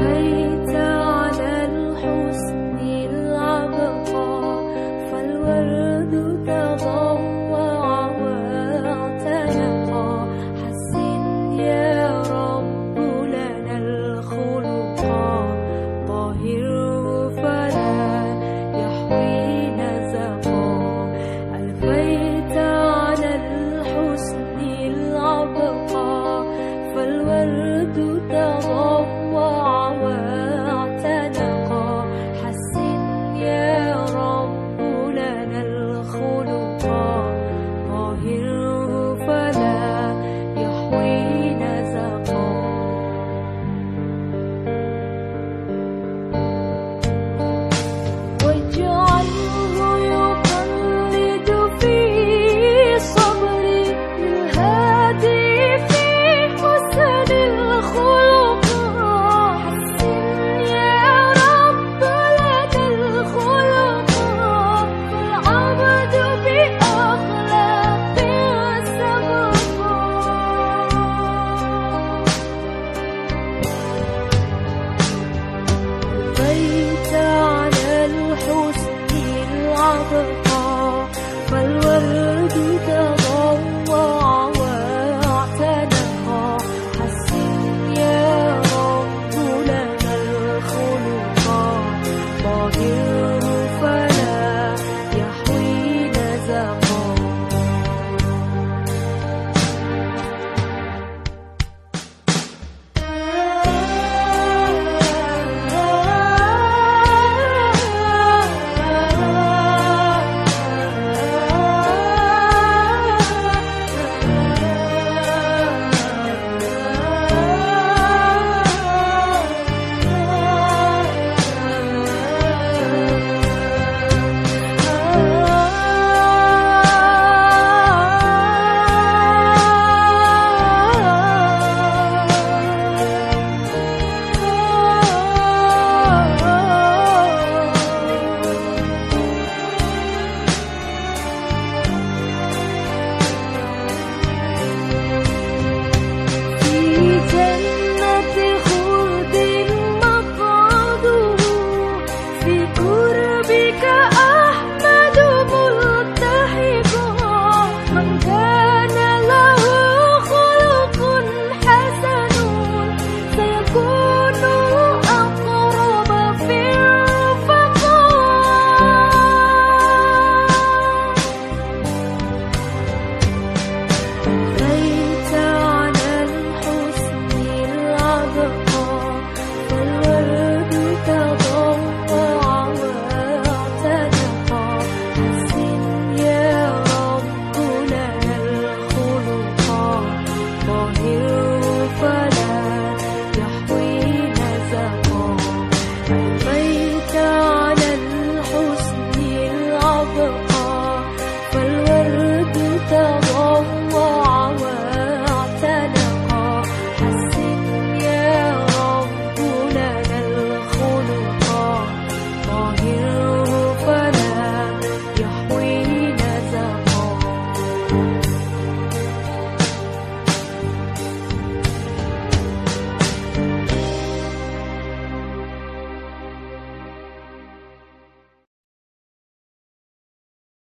飞走。